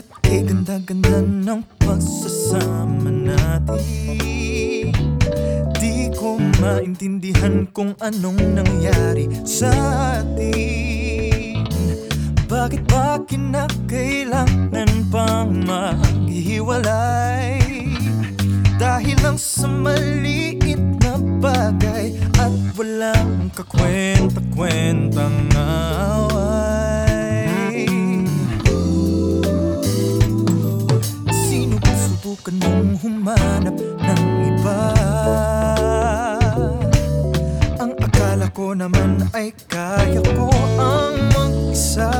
At kaganda-ganda ng pagsasama natin. Di ko maintindihan kung anong nangyari sa atin. Bakit ba kinakailangan pang maghiwalay Dahil lang sa maliit na bagay At walang kakwenta-kwenta nga. humanap ng iba. Ang akala ko naman ay kaya ko ang mag-isa.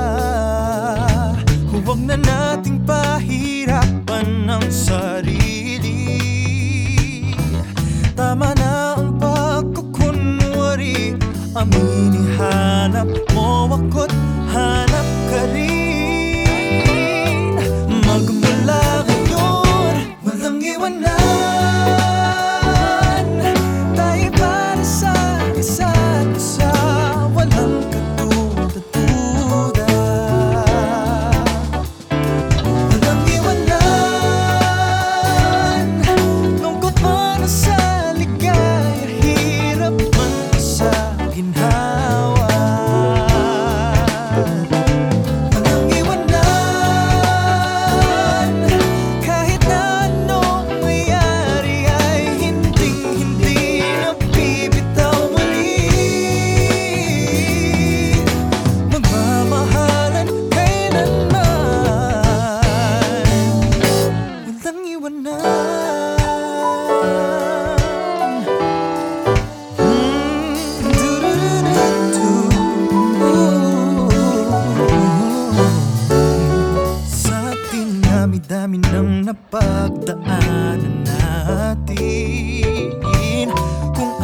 Huwag na nating pahirapan ang sarili. Tama na ang pagkukunwari Aminihanap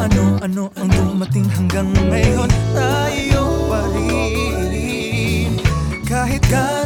ano-ano ang dumating hanggang ngayon? Tayo pa rin. Kahit kahit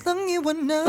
lang iwanan